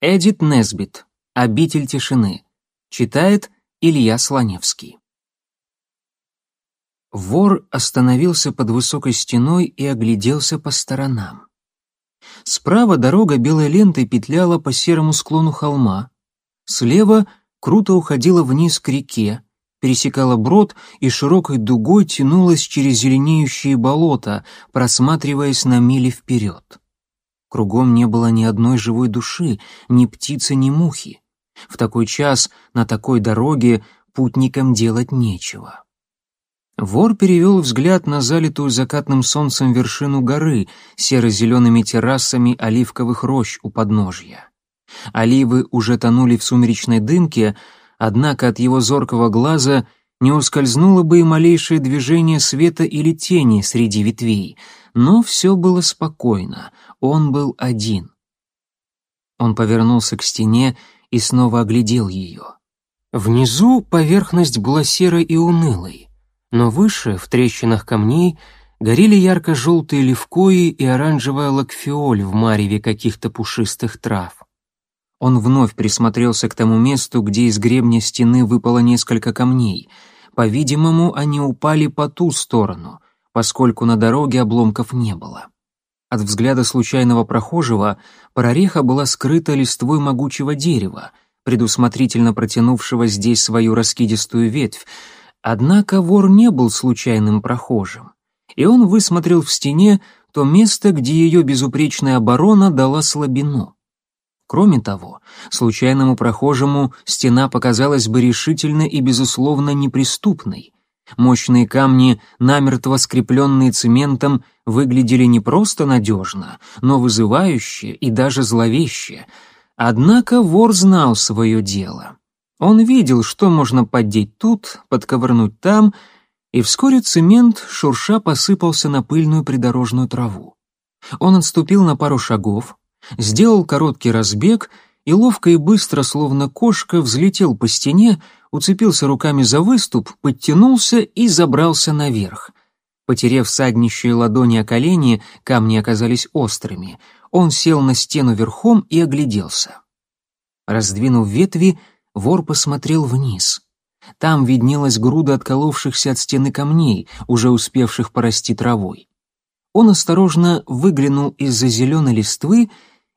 Эдит Несбит. Обитель тишины. Читает Илья Слоневский. Вор остановился под высокой стеной и огляделся по сторонам. Справа дорога белой лентой петляла по серому склону холма. Слева круто уходила вниз к реке, пересекала брод и широкой дугой тянулась через зеленеющие болота, просматриваясь на мили вперед. Кругом не было ни одной живой души, ни птицы, ни мухи. В такой час на такой дороге путникам делать нечего. Вор перевел взгляд на залитую закатным солнцем вершину горы серо-зелеными террасами оливковых рощ у подножья. Оливы уже тонули в сумеречной дымке, однако от его зоркого глаза не ускользнуло бы и малейшее движение света или тени среди ветвей, но все было спокойно, он был один. Он повернулся к стене и снова оглядел ее. Внизу поверхность была серой и унылой но выше, в трещинах камней, горели ярко-желтые левкои и оранжевая лакфиоль в мареве каких-то пушистых трав. Он вновь присмотрелся к тому месту, где из гребня стены выпало несколько камней. По-видимому, они упали по ту сторону, поскольку на дороге обломков не было. От взгляда случайного прохожего прореха была скрыта листвой могучего дерева, предусмотрительно протянувшего здесь свою раскидистую ветвь, Однако вор не был случайным прохожим, и он высмотрел в стене то место, где ее безупречная оборона дала слабину. Кроме того, случайному прохожему стена показалась бы решительно и безусловно неприступной. Мощные камни, намертво скрепленные цементом, выглядели не просто надежно, но вызывающе и даже зловеще. Однако вор знал свое дело. Он видел, что можно поддеть тут, подковырнуть там, и вскоре цемент, шурша, посыпался на пыльную придорожную траву. Он отступил на пару шагов, сделал короткий разбег и ловко и быстро, словно кошка, взлетел по стене, уцепился руками за выступ, подтянулся и забрался наверх. Потерев саднищие ладони о колени, камни оказались острыми. Он сел на стену верхом и огляделся. Раздвинув ветви, Вор посмотрел вниз. Там виднелась груда отколовшихся от стены камней, уже успевших порасти травой. Он осторожно выглянул из-за зеленой листвы,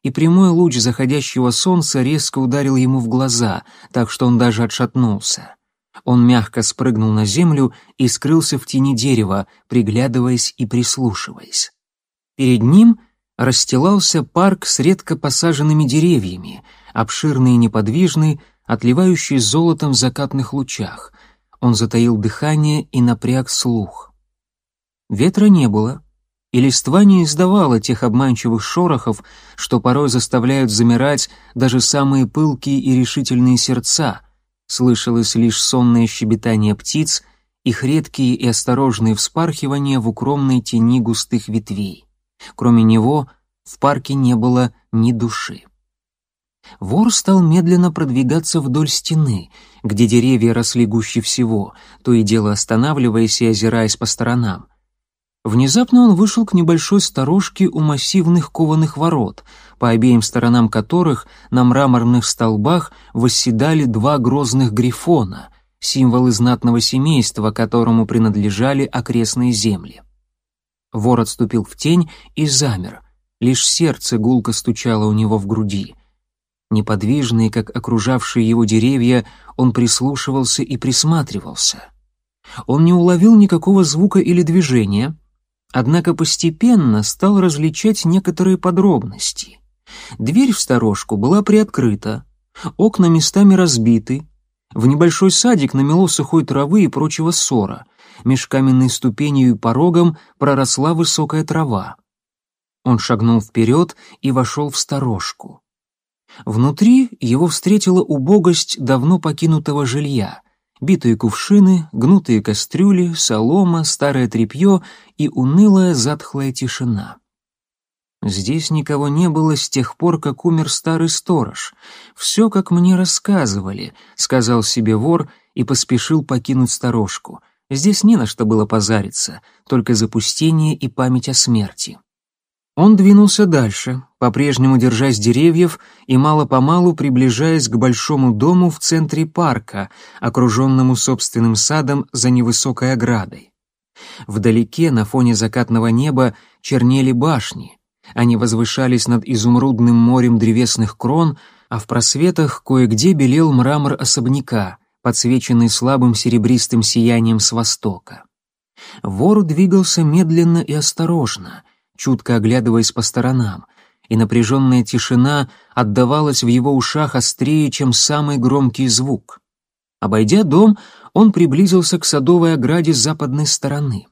и прямой луч заходящего солнца резко ударил ему в глаза, так что он даже отшатнулся. Он мягко спрыгнул на землю и скрылся в тени дерева, приглядываясь и прислушиваясь. Перед ним расстилался парк с редко посаженными деревьями, обширный и неподвижный, отливающий золотом в закатных лучах. Он затаил дыхание и напряг слух. Ветра не было, и листва не издавала тех обманчивых шорохов, что порой заставляют замирать даже самые пылкие и решительные сердца. Слышалось лишь сонное щебетание птиц, их редкие и осторожные вспархивания в укромной тени густых ветвей. Кроме него в парке не было ни души. Вор стал медленно продвигаться вдоль стены, где деревья росли гуще всего, то и дело останавливаясь и озираясь по сторонам. Внезапно он вышел к небольшой сторожке у массивных кованых ворот, по обеим сторонам которых на мраморных столбах восседали два грозных грифона, символы знатного семейства, которому принадлежали окрестные земли. Вор отступил в тень и замер, лишь сердце гулко стучало у него в груди — Неподвижный, как окружавшие его деревья, он прислушивался и присматривался. Он не уловил никакого звука или движения, однако постепенно стал различать некоторые подробности. Дверь в сторожку была приоткрыта, окна местами разбиты, в небольшой садик намело сухой травы и прочего ссора, меж каменной ступенью и порогом проросла высокая трава. Он шагнул вперед и вошел в сторожку. Внутри его встретила убогость давно покинутого жилья. Битые кувшины, гнутые кастрюли, солома, старое тряпье и унылая затхлая тишина. Здесь никого не было с тех пор, как умер старый сторож. Все, как мне рассказывали, сказал себе вор и поспешил покинуть сторожку. Здесь не на что было позариться, только запустение и память о смерти. Он двинулся дальше, по-прежнему держась деревьев и мало-помалу приближаясь к большому дому в центре парка, окруженному собственным садом за невысокой оградой. Вдалеке, на фоне закатного неба, чернели башни. Они возвышались над изумрудным морем древесных крон, а в просветах кое-где белел мрамор особняка, подсвеченный слабым серебристым сиянием с востока. Вор двигался медленно и осторожно, чутко оглядываясь по сторонам, и напряженная тишина отдавалась в его ушах острее, чем самый громкий звук. Обойдя дом, он приблизился к садовой ограде с западной стороны.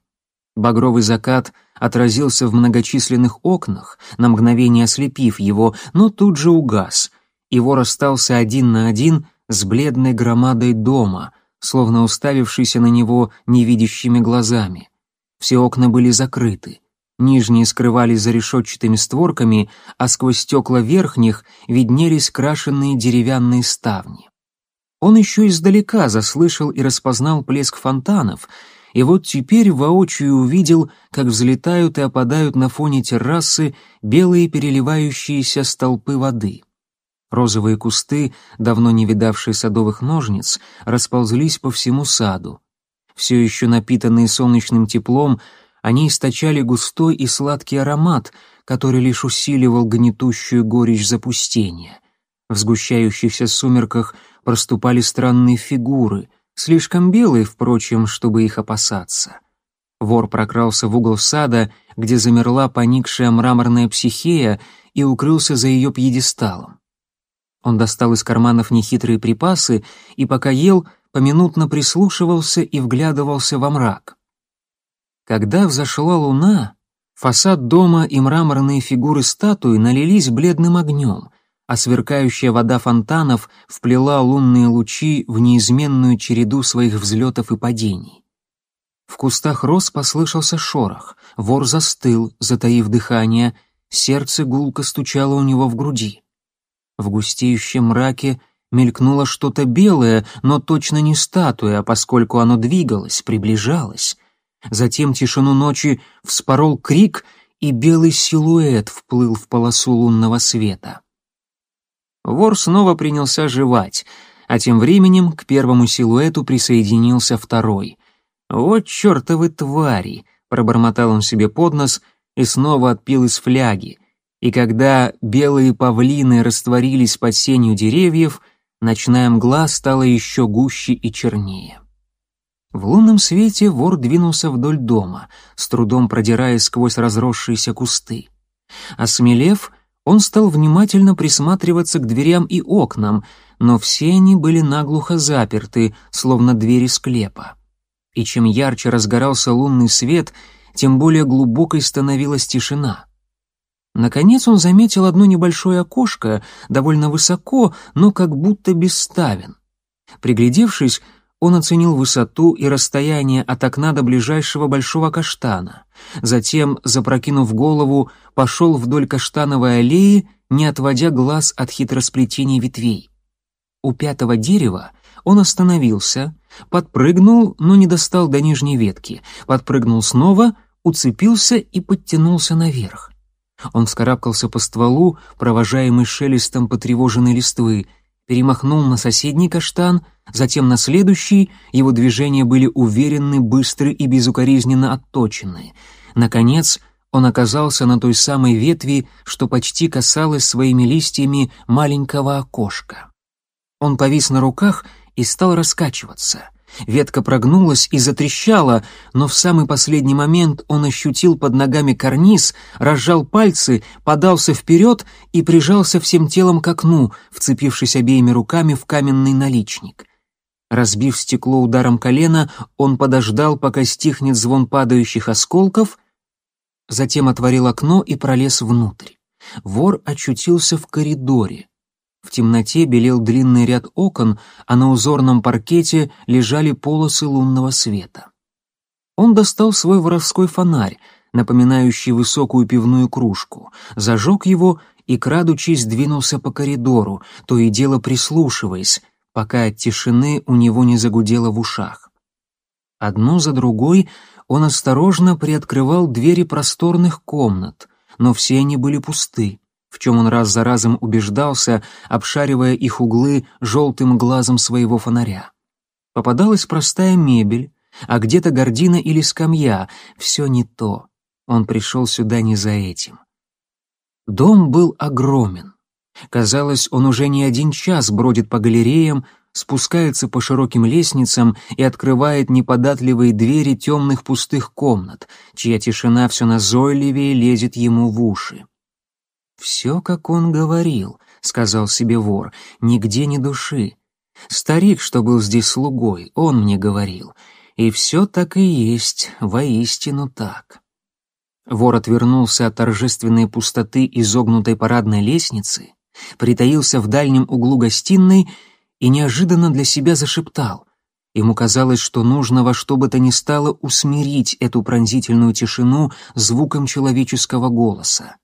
Багровый закат отразился в многочисленных окнах, на мгновение ослепив его, но тут же угас, и вор остался один на один с бледной громадой дома, словно уставившийся на него невидящими глазами. Все окна были закрыты. Нижние скрывались за решетчатыми створками, а сквозь стекла верхних виднелись крашенные деревянные ставни. Он еще издалека заслышал и распознал плеск фонтанов, и вот теперь воочию увидел, как взлетают и опадают на фоне террасы белые переливающиеся столпы воды. Розовые кусты, давно не видавшие садовых ножниц, расползлись по всему саду. Все еще напитанные солнечным теплом, они источали густой и сладкий аромат, который лишь усиливал гнетущую горечь запустения. В сгущающихся сумерках проступали странные фигуры, слишком белые, впрочем, чтобы их опасаться. Вор прокрался в угол сада, где замерла поникшая мраморная психея, и укрылся за ее пьедесталом. Он достал из карманов нехитрые припасы и, пока ел, поминутно прислушивался и вглядывался во мрак. Когда взошла луна, фасад дома и мраморные фигуры статуи налились бледным огнем, а сверкающая вода фонтанов вплела лунные лучи в неизменную череду своих взлетов и падений. В кустах роз послышался шорох, вор застыл, затаив дыхание, сердце гулко стучало у него в груди. В густеющем мраке мелькнуло что-то белое, но точно не статуя, поскольку оно двигалось, приближалось. Затем тишину ночи вспорол крик, и белый силуэт вплыл в полосу лунного света. Вор снова принялся жевать, а тем временем к первому силуэту присоединился второй. «Вот чертовы твари!» — пробормотал он себе под нос и снова отпил из фляги — и когда белые павлины растворились под сенью деревьев, ночная мгла стала еще гуще и чернее. В лунном свете вор двинулся вдоль дома, с трудом продираясь сквозь разросшиеся кусты. Осмелев, он стал внимательно присматриваться к дверям и окнам, но все они были наглухо заперты, словно двери склепа. И чем ярче разгорался лунный свет, тем более глубокой становилась тишина — Наконец он заметил одно небольшое окошко, довольно высоко, но как будто без ставен. Приглядевшись, он оценил высоту и расстояние от окна до ближайшего большого каштана. Затем, запрокинув голову, пошел вдоль каштановой аллеи, не отводя глаз от хитросплетений ветвей. У пятого дерева он остановился, подпрыгнул, но не достал до нижней ветки, подпрыгнул снова, уцепился и подтянулся наверх. Он вскарабкался по стволу, провожаемый шелестом потревоженной листвы, перемахнул на соседний каштан, затем на следующий, его движения были уверенны, быстры и безукоризненно отточены. Наконец, он оказался на той самой ветви, что почти касалась своими листьями маленького окошка. Он повис на руках и стал раскачиваться — Ветка прогнулась и затрещала, но в самый последний момент он ощутил под ногами карниз, разжал пальцы, подался вперед и прижался всем телом к окну, вцепившись обеими руками в каменный наличник. Разбив стекло ударом колена, он подождал, пока стихнет звон падающих осколков, затем отворил окно и пролез внутрь. Вор очутился в коридоре. В темноте белел длинный ряд окон, а на узорном паркете лежали полосы лунного света. Он достал свой воровской фонарь, напоминающий высокую пивную кружку, зажег его и, крадучись, двинулся по коридору, то и дело прислушиваясь, пока от тишины у него не загудело в ушах. Одну за другой он осторожно приоткрывал двери просторных комнат, но все они были пусты, в чем он раз за разом убеждался, обшаривая их углы желтым глазом своего фонаря. Попадалась простая мебель, а где-то гордина или скамья, все не то. Он пришел сюда не за этим. Дом был огромен. Казалось, он уже не один час бродит по галереям, спускается по широким лестницам и открывает неподатливые двери темных пустых комнат, чья тишина все назойливее лезет ему в уши. «Все, как он говорил», — сказал себе вор, — «нигде ни души. Старик, что был здесь слугой, он мне говорил, и все так и есть, воистину так». Вор отвернулся от торжественной пустоты изогнутой парадной лестницы, притаился в дальнем углу гостиной и неожиданно для себя зашептал. Ему казалось, что нужно во что бы то ни стало усмирить эту пронзительную тишину звуком человеческого голоса.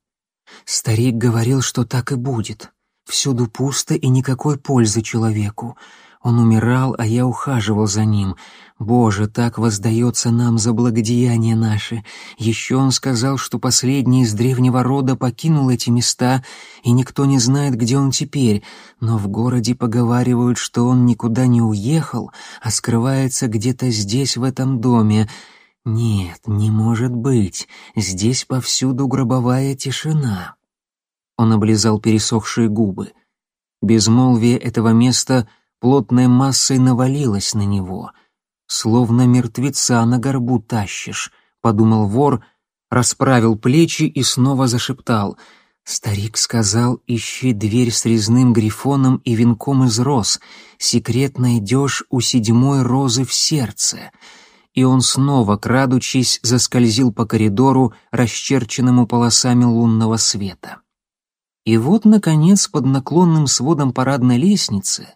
Старик говорил, что так и будет. Всюду пусто и никакой пользы человеку. Он умирал, а я ухаживал за ним. Боже, так воздается нам за благодеяния наши. Еще он сказал, что последний из древнего рода покинул эти места, и никто не знает, где он теперь, но в городе поговаривают, что он никуда не уехал, а скрывается где-то здесь, в этом доме. Нет, не может быть, здесь повсюду гробовая тишина. Он облизал пересохшие губы. Безмолвие этого места — плотной массой навалилась на него. «Словно мертвеца на горбу тащишь», — подумал вор, расправил плечи и снова зашептал. Старик сказал, ищи дверь с резным грифоном и венком из роз. Секрет найдешь у седьмой розы в сердце. И он снова, крадучись, заскользил по коридору, расчерченному полосами лунного света. И вот, наконец, под наклонным сводом парадной лестницы,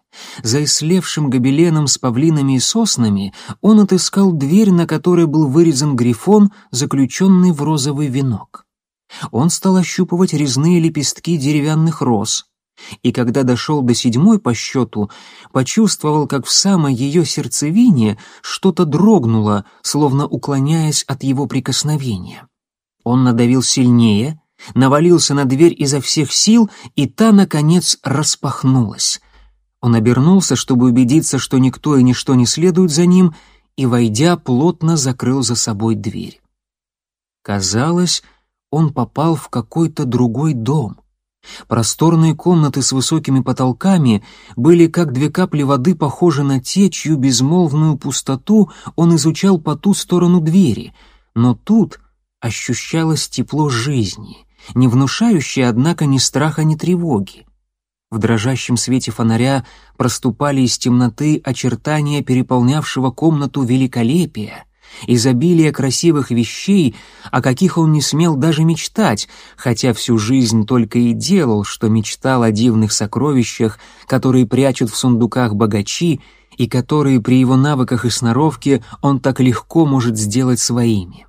за ислевшим гобеленом с павлинами и соснами, он отыскал дверь, на которой был вырезан грифон, заключенный в розовый венок. Он стал ощупывать резные лепестки деревянных роз, и когда дошел до седьмой по счету, почувствовал, как в самой ее сердцевине что-то дрогнуло, словно уклоняясь от его прикосновения. Он надавил сильнее — навалился на дверь изо всех сил, и та, наконец, распахнулась. Он обернулся, чтобы убедиться, что никто и ничто не следует за ним, и, войдя, плотно закрыл за собой дверь. Казалось, он попал в какой-то другой дом. Просторные комнаты с высокими потолками были как две капли воды похожи на те, чью безмолвную пустоту он изучал по ту сторону двери, но тут ощущалось тепло жизни, не внушающие, однако, ни страха, ни тревоги. В дрожащем свете фонаря проступали из темноты очертания переполнявшего комнату великолепия, изобилия красивых вещей, о каких он не смел даже мечтать, хотя всю жизнь только и делал, что мечтал о дивных сокровищах, которые прячут в сундуках богачи и которые при его навыках и сноровке он так легко может сделать своими.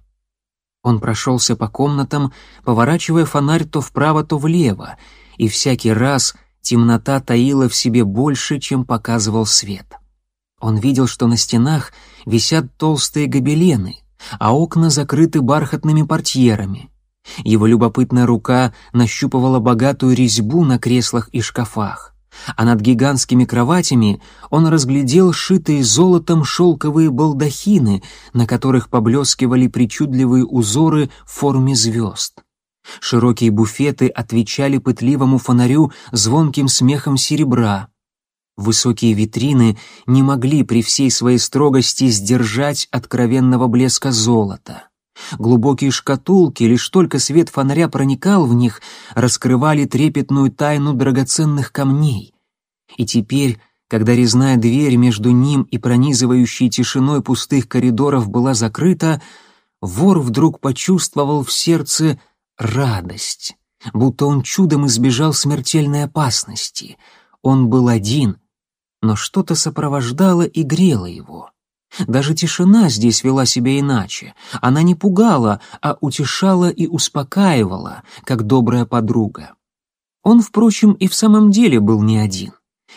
Он прошелся по комнатам, поворачивая фонарь то вправо, то влево, и всякий раз темнота таила в себе больше, чем показывал свет. Он видел, что на стенах висят толстые гобелены, а окна закрыты бархатными портьерами. Его любопытная рука нащупывала богатую резьбу на креслах и шкафах а над гигантскими кроватями он разглядел шитые золотом шелковые балдахины, на которых поблескивали причудливые узоры в форме звезд. Широкие буфеты отвечали пытливому фонарю звонким смехом серебра. Высокие витрины не могли при всей своей строгости сдержать откровенного блеска золота. Глубокие шкатулки, лишь только свет фонаря проникал в них, раскрывали трепетную тайну драгоценных камней. И теперь, когда резная дверь между ним и пронизывающей тишиной пустых коридоров была закрыта, вор вдруг почувствовал в сердце радость, будто он чудом избежал смертельной опасности. Он был один, но что-то сопровождало и грело его. Даже тишина здесь вела себя иначе. Она не пугала, а утешала и успокаивала, как добрая подруга. Он, впрочем, и в самом деле был не один.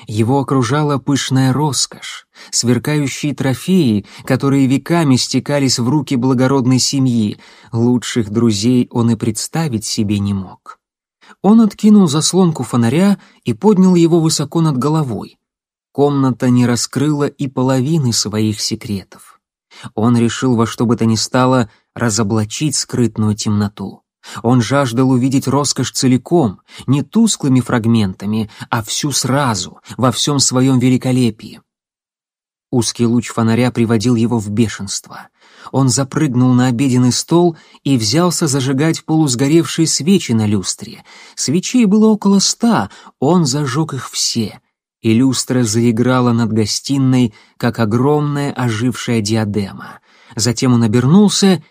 Его окружала пышная роскошь, сверкающие трофеи, которые веками стекались в руки благородной семьи, лучших друзей он и представить себе не мог. Он откинул заслонку фонаря и поднял его высоко над головой. Комната не раскрыла и половины своих секретов. Он решил во что бы то ни стало разоблачить скрытную темноту. Он жаждал увидеть роскошь целиком, не тусклыми фрагментами, а всю сразу, во всем своем великолепии. Узкий луч фонаря приводил его в бешенство. Он запрыгнул на обеденный стол и взялся зажигать полусгоревшие свечи на люстре. Свечей было около ста, он зажег их все. И люстра заиграла над гостиной, как огромная ожившая диадема. Затем он обернулся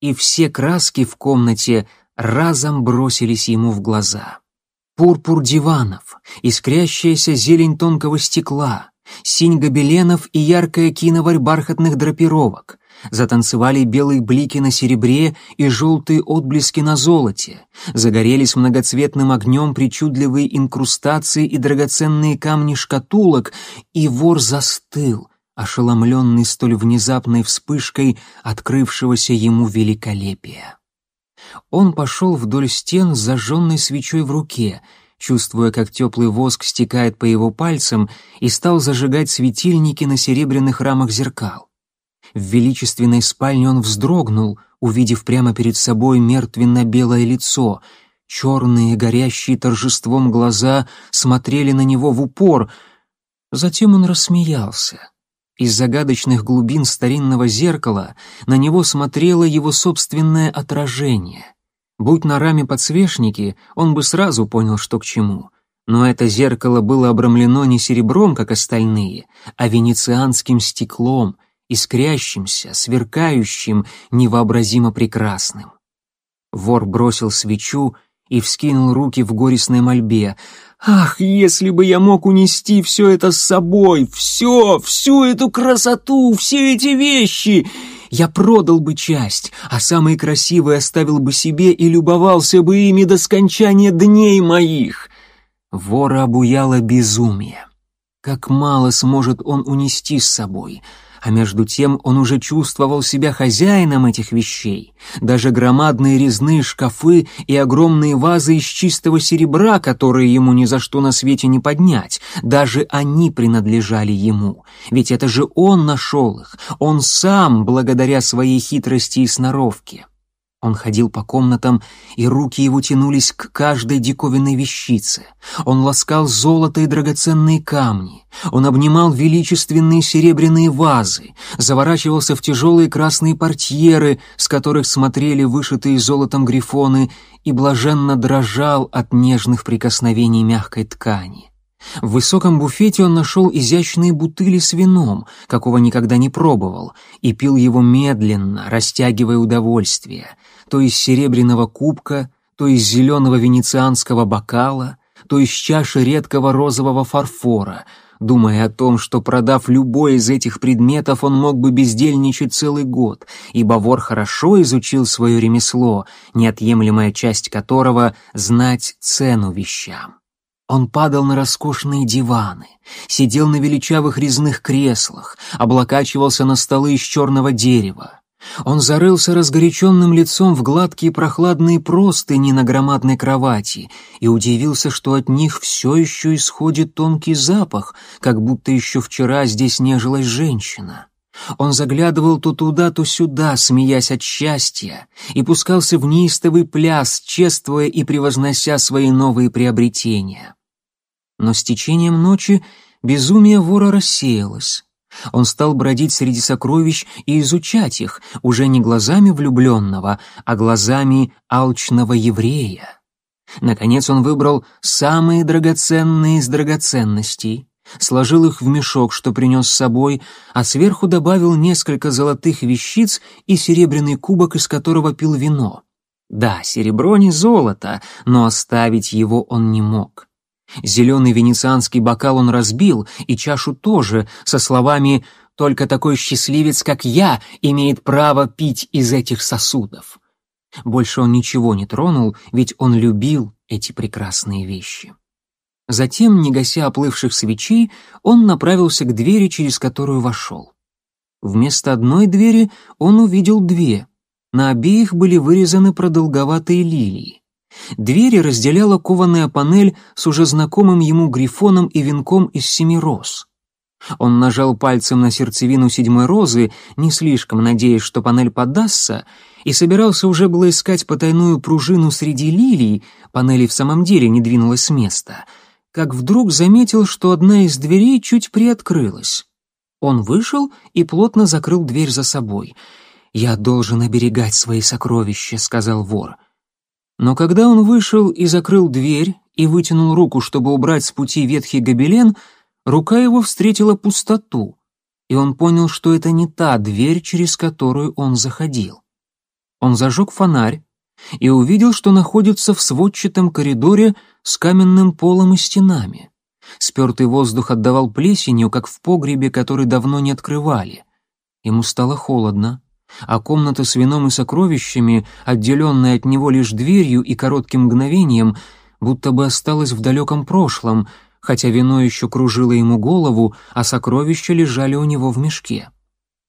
и все краски в комнате разом бросились ему в глаза. Пурпур диванов, искрящаяся зелень тонкого стекла, синь гобеленов и яркая киноварь бархатных драпировок. Затанцевали белые блики на серебре и желтые отблески на золоте. Загорелись многоцветным огнем причудливые инкрустации и драгоценные камни шкатулок, и вор застыл — ошеломленный столь внезапной вспышкой открывшегося ему великолепия. Он пошел вдоль стен с зажженной свечой в руке, чувствуя, как теплый воск стекает по его пальцам, и стал зажигать светильники на серебряных рамах зеркал. В величественной спальне он вздрогнул, увидев прямо перед собой мертвенно-белое лицо. Черные, горящие торжеством глаза смотрели на него в упор. Затем он рассмеялся. Из загадочных глубин старинного зеркала на него смотрело его собственное отражение. Будь на раме подсвечники, он бы сразу понял, что к чему. Но это зеркало было обрамлено не серебром, как остальные, а венецианским стеклом, искрящимся, сверкающим, невообразимо прекрасным. Вор бросил свечу и вскинул руки в горестной мольбе. «Ах, если бы я мог унести все это с собой! Все, всю эту красоту, все эти вещи!» Я продал бы часть, а самые красивые оставил бы себе и любовался бы ими до скончания дней моих. Вора обуяло безумие. Как мало сможет он унести с собой — а между тем он уже чувствовал себя хозяином этих вещей. Даже громадные резные шкафы и огромные вазы из чистого серебра, которые ему ни за что на свете не поднять, даже они принадлежали ему. Ведь это же он нашел их, он сам, благодаря своей хитрости и сноровке. Он ходил по комнатам, и руки его тянулись к каждой диковинной вещице. Он ласкал золото и драгоценные камни. Он обнимал величественные серебряные вазы, заворачивался в тяжелые красные портьеры, с которых смотрели вышитые золотом грифоны, и блаженно дрожал от нежных прикосновений мягкой ткани. В высоком буфете он нашел изящные бутыли с вином, какого никогда не пробовал, и пил его медленно, растягивая удовольствие то из серебряного кубка, то из зеленого венецианского бокала, то из чаши редкого розового фарфора, думая о том, что, продав любой из этих предметов, он мог бы бездельничать целый год, ибо вор хорошо изучил свое ремесло, неотъемлемая часть которого — знать цену вещам. Он падал на роскошные диваны, сидел на величавых резных креслах, облокачивался на столы из черного дерева. Он зарылся разгоряченным лицом в гладкие прохладные простыни на громадной кровати и удивился, что от них все еще исходит тонкий запах, как будто еще вчера здесь нежилась женщина. Он заглядывал то туда, то сюда, смеясь от счастья, и пускался в неистовый пляс, чествуя и превознося свои новые приобретения. Но с течением ночи безумие вора рассеялось. Он стал бродить среди сокровищ и изучать их, уже не глазами влюбленного, а глазами алчного еврея. Наконец он выбрал самые драгоценные из драгоценностей, сложил их в мешок, что принес с собой, а сверху добавил несколько золотых вещиц и серебряный кубок, из которого пил вино. Да, серебро не золото, но оставить его он не мог. Зеленый венецианский бокал он разбил, и чашу тоже, со словами «Только такой счастливец, как я, имеет право пить из этих сосудов». Больше он ничего не тронул, ведь он любил эти прекрасные вещи. Затем, не гася оплывших свечей, он направился к двери, через которую вошел. Вместо одной двери он увидел две. На обеих были вырезаны продолговатые лилии. Двери разделяла кованая панель с уже знакомым ему грифоном и венком из семи роз. Он нажал пальцем на сердцевину седьмой розы, не слишком надеясь, что панель поддастся, и собирался уже было искать потайную пружину среди лилий, панель в самом деле не двинулась с места, как вдруг заметил, что одна из дверей чуть приоткрылась. Он вышел и плотно закрыл дверь за собой. «Я должен оберегать свои сокровища», — сказал вор. Но когда он вышел и закрыл дверь и вытянул руку, чтобы убрать с пути ветхий гобелен, рука его встретила пустоту, и он понял, что это не та дверь, через которую он заходил. Он зажег фонарь и увидел, что находится в сводчатом коридоре с каменным полом и стенами. Спертый воздух отдавал плесенью, как в погребе, который давно не открывали. Ему стало холодно, а комната с вином и сокровищами, отделенная от него лишь дверью и коротким мгновением, будто бы осталась в далеком прошлом, хотя вино еще кружило ему голову, а сокровища лежали у него в мешке.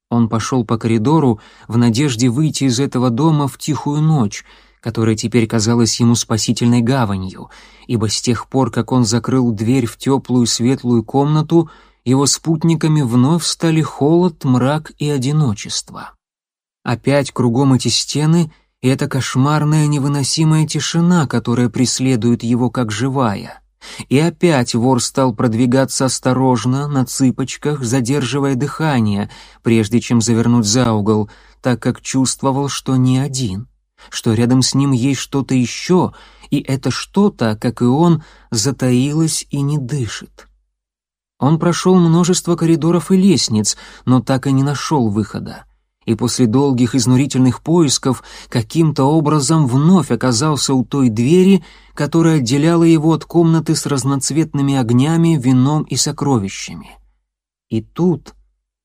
Он пошел по коридору в надежде выйти из этого дома в тихую ночь, которая теперь казалась ему спасительной гаванью, ибо с тех пор, как он закрыл дверь в теплую светлую комнату, его спутниками вновь стали холод, мрак и одиночество. Опять кругом эти стены и эта кошмарная невыносимая тишина, которая преследует его как живая — и опять вор стал продвигаться осторожно, на цыпочках, задерживая дыхание, прежде чем завернуть за угол, так как чувствовал, что не один, что рядом с ним есть что-то еще, и это что-то, как и он, затаилось и не дышит. Он прошел множество коридоров и лестниц, но так и не нашел выхода и после долгих изнурительных поисков каким-то образом вновь оказался у той двери, которая отделяла его от комнаты с разноцветными огнями, вином и сокровищами. И тут,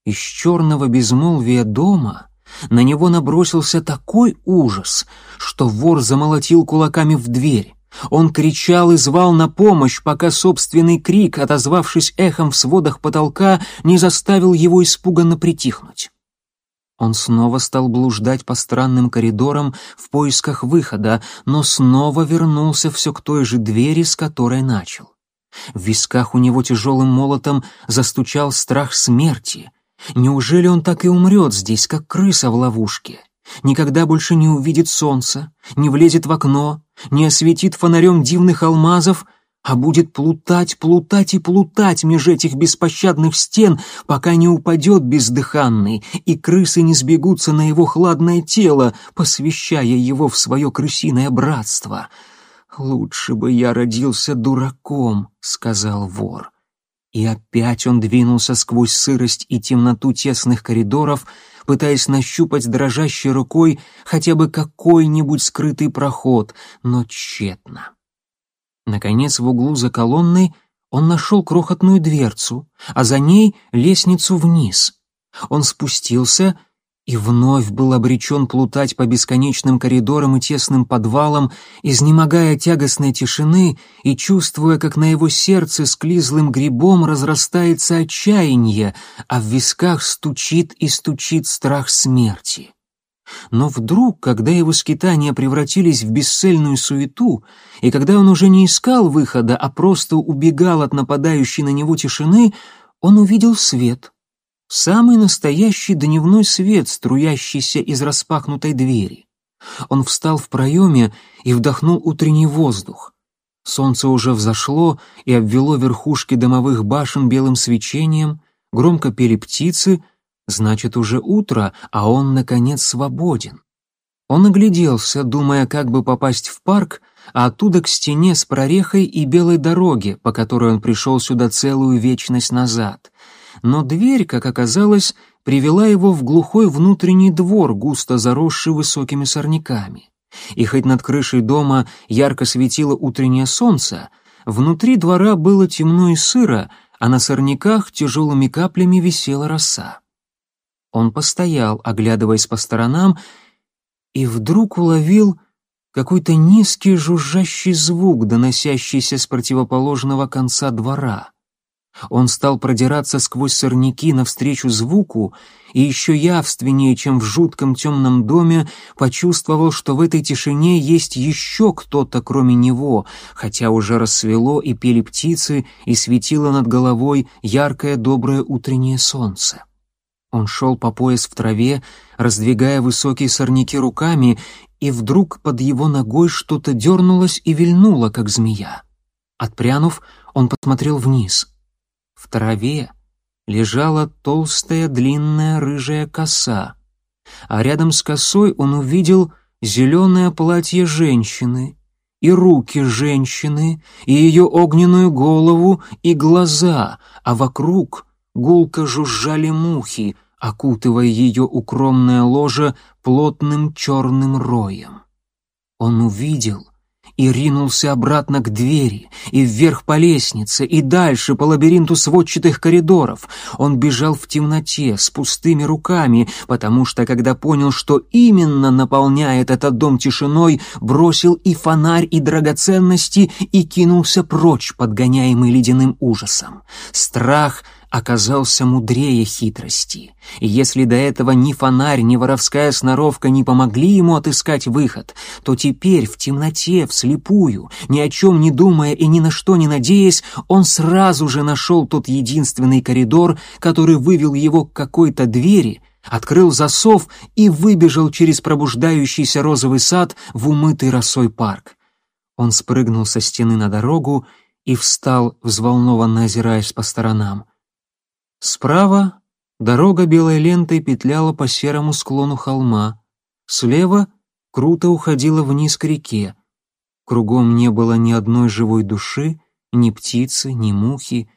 из черного безмолвия дома, на него набросился такой ужас, что вор замолотил кулаками в дверь. Он кричал и звал на помощь, пока собственный крик, отозвавшись эхом в сводах потолка, не заставил его испуганно притихнуть. Он снова стал блуждать по странным коридорам в поисках выхода, но снова вернулся все к той же двери, с которой начал. В висках у него тяжелым молотом застучал страх смерти. Неужели он так и умрет здесь, как крыса в ловушке? Никогда больше не увидит солнца, не влезет в окно, не осветит фонарем дивных алмазов — а будет плутать, плутать и плутать меж этих беспощадных стен, пока не упадет бездыханный, и крысы не сбегутся на его хладное тело, посвящая его в свое крысиное братство. «Лучше бы я родился дураком», — сказал вор. И опять он двинулся сквозь сырость и темноту тесных коридоров, пытаясь нащупать дрожащей рукой хотя бы какой-нибудь скрытый проход, но тщетно. Наконец, в углу за колонной он нашел крохотную дверцу, а за ней лестницу вниз. Он спустился и вновь был обречен плутать по бесконечным коридорам и тесным подвалам, изнемогая тягостной тишины и чувствуя, как на его сердце с клизлым грибом разрастается отчаяние, а в висках стучит и стучит страх смерти. Но вдруг, когда его скитания превратились в бесцельную суету, и когда он уже не искал выхода, а просто убегал от нападающей на него тишины, он увидел свет. Самый настоящий дневной свет, струящийся из распахнутой двери. Он встал в проеме и вдохнул утренний воздух. Солнце уже взошло и обвело верхушки домовых башен белым свечением, громко пели птицы, Значит, уже утро, а он, наконец, свободен. Он огляделся, думая, как бы попасть в парк, а оттуда к стене с прорехой и белой дороге, по которой он пришел сюда целую вечность назад. Но дверь, как оказалось, привела его в глухой внутренний двор, густо заросший высокими сорняками. И хоть над крышей дома ярко светило утреннее солнце, внутри двора было темно и сыро, а на сорняках тяжелыми каплями висела роса. Он постоял, оглядываясь по сторонам, и вдруг уловил какой-то низкий жужжащий звук, доносящийся с противоположного конца двора. Он стал продираться сквозь сорняки навстречу звуку и еще явственнее, чем в жутком темном доме, почувствовал, что в этой тишине есть еще кто-то, кроме него, хотя уже рассвело и пели птицы, и светило над головой яркое доброе утреннее солнце. Он шел по пояс в траве, раздвигая высокие сорняки руками, и вдруг под его ногой что-то дернулось и вильнуло, как змея. Отпрянув, он посмотрел вниз. В траве лежала толстая длинная рыжая коса, а рядом с косой он увидел зеленое платье женщины и руки женщины, и ее огненную голову, и глаза, а вокруг гулко жужжали мухи, окутывая ее укромное ложе плотным черным роем. Он увидел и ринулся обратно к двери, и вверх по лестнице, и дальше по лабиринту сводчатых коридоров. Он бежал в темноте, с пустыми руками, потому что, когда понял, что именно наполняет этот дом тишиной, бросил и фонарь, и драгоценности, и кинулся прочь, подгоняемый ледяным ужасом. Страх — оказался мудрее хитрости. И если до этого ни фонарь, ни воровская сноровка не помогли ему отыскать выход, то теперь в темноте, вслепую, ни о чем не думая и ни на что не надеясь, он сразу же нашел тот единственный коридор, который вывел его к какой-то двери, открыл засов и выбежал через пробуждающийся розовый сад в умытый росой парк. Он спрыгнул со стены на дорогу и встал, взволнованно озираясь по сторонам. Справа дорога белой лентой петляла по серому склону холма, слева круто уходила вниз к реке. Кругом не было ни одной живой души, ни птицы, ни мухи.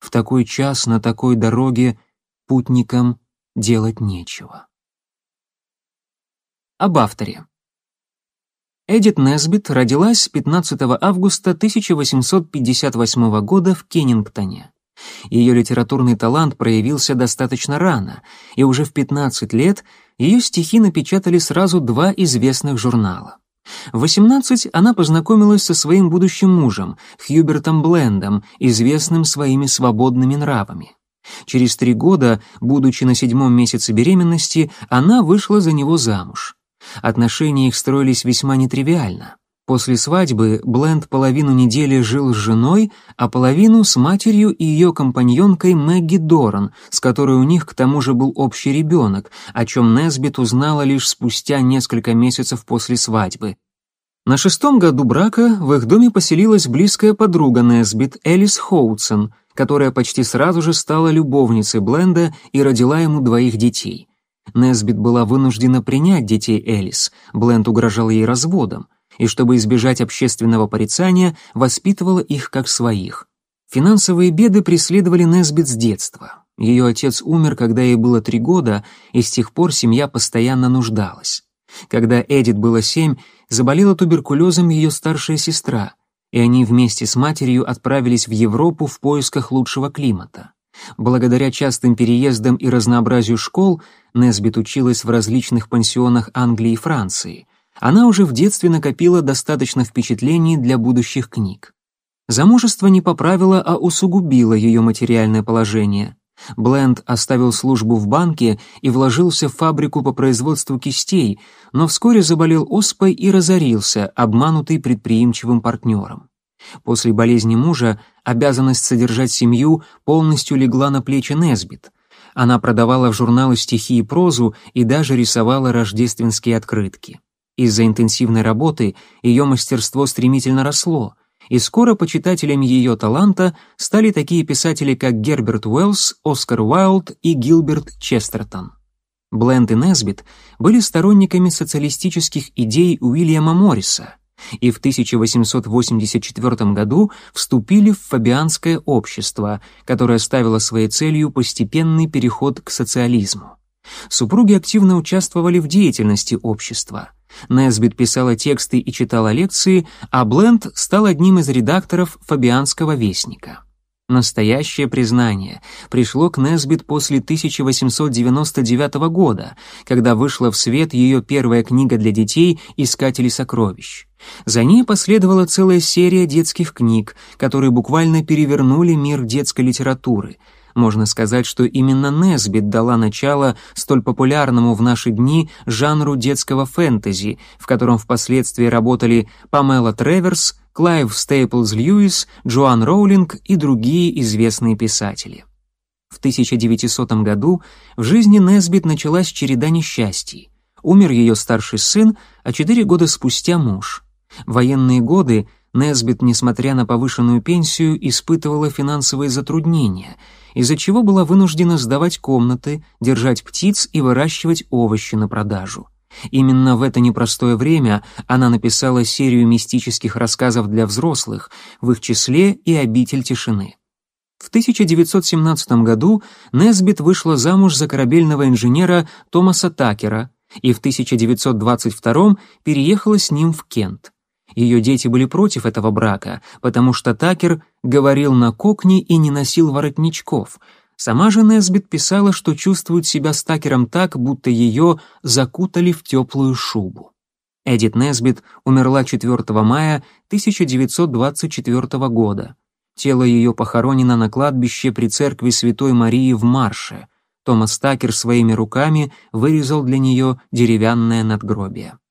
В такой час на такой дороге путникам делать нечего. Об авторе. Эдит Несбит родилась 15 августа 1858 года в Кеннингтоне. Ее литературный талант проявился достаточно рано, и уже в 15 лет ее стихи напечатали сразу два известных журнала. В 18 она познакомилась со своим будущим мужем, Хьюбертом Блендом, известным своими свободными нравами. Через три года, будучи на седьмом месяце беременности, она вышла за него замуж. Отношения их строились весьма нетривиально. После свадьбы Бленд половину недели жил с женой, а половину с матерью и ее компаньонкой Мэгги Доран, с которой у них к тому же был общий ребенок, о чем Несбит узнала лишь спустя несколько месяцев после свадьбы. На шестом году брака в их доме поселилась близкая подруга Несбит, Элис Хоутсон, которая почти сразу же стала любовницей Бленда и родила ему двоих детей. Несбит была вынуждена принять детей Элис, Бленд угрожал ей разводом и, чтобы избежать общественного порицания, воспитывала их как своих. Финансовые беды преследовали Несбит с детства. Ее отец умер, когда ей было три года, и с тех пор семья постоянно нуждалась. Когда Эдит было семь, заболела туберкулезом ее старшая сестра, и они вместе с матерью отправились в Европу в поисках лучшего климата. Благодаря частым переездам и разнообразию школ Несбит училась в различных пансионах Англии и Франции, она уже в детстве накопила достаточно впечатлений для будущих книг. Замужество не поправило, а усугубило ее материальное положение. Бленд оставил службу в банке и вложился в фабрику по производству кистей, но вскоре заболел оспой и разорился, обманутый предприимчивым партнером. После болезни мужа обязанность содержать семью полностью легла на плечи Несбит. Она продавала в журналы стихи и прозу и даже рисовала рождественские открытки. Из-за интенсивной работы ее мастерство стремительно росло, и скоро почитателями ее таланта стали такие писатели, как Герберт Уэллс, Оскар Уайлд и Гилберт Честертон. Бленд и Несбит были сторонниками социалистических идей Уильяма Морриса и в 1884 году вступили в Фабианское общество, которое ставило своей целью постепенный переход к социализму. Супруги активно участвовали в деятельности общества – Несбит писала тексты и читала лекции, а Бленд стал одним из редакторов «Фабианского вестника». Настоящее признание пришло к Несбит после 1899 года, когда вышла в свет ее первая книга для детей «Искатели сокровищ». За ней последовала целая серия детских книг, которые буквально перевернули мир детской литературы — можно сказать, что именно Несбит дала начало столь популярному в наши дни жанру детского фэнтези, в котором впоследствии работали Памела Треверс, Клайв Стейплз Льюис, Джоан Роулинг и другие известные писатели. В 1900 году в жизни Несбит началась череда несчастий. Умер ее старший сын, а четыре года спустя муж. Военные годы Несбит, несмотря на повышенную пенсию, испытывала финансовые затруднения — из-за чего была вынуждена сдавать комнаты, держать птиц и выращивать овощи на продажу. Именно в это непростое время она написала серию мистических рассказов для взрослых, в их числе и «Обитель тишины». В 1917 году Несбит вышла замуж за корабельного инженера Томаса Такера и в 1922 переехала с ним в Кент. Ее дети были против этого брака, потому что Такер говорил на кокне и не носил воротничков. Сама же Несбит писала, что чувствует себя с Такером так, будто ее закутали в теплую шубу. Эдит Несбит умерла 4 мая 1924 года. Тело ее похоронено на кладбище при церкви Святой Марии в Марше. Томас Такер своими руками вырезал для нее деревянное надгробие.